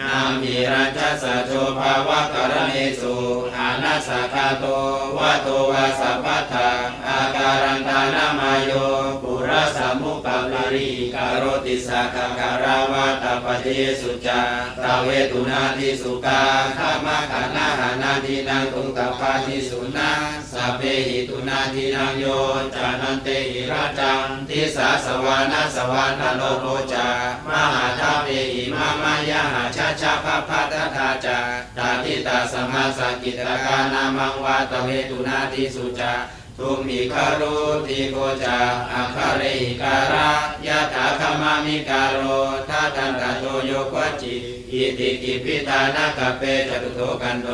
นามิรัชสะโชภาวะกรณีสุอานัสคาโตวะโตวะสัพพทาอาการันตานามโยปุระสมุปปาริการโรติสักการาวะตาปเทสุจาตาเวตุนาทิสุกาขามะขันนาหานาทินังตุงตปาทิสุนาสัพเพหิตุนาทินังโยจานันเตหิราจังทิสาสวานาสวานาโลโกจาามายาหาชาชาภาพัตถาจาตาทิตาสมาสกิตกานามังวาตเวตุนาทิสุจาทุมิคารุติโกจาอาคาเรหิการะยะถาคมามิการโรทัตันตโยโยกวจิอิติกิพิธานากเปจตุโทกันโด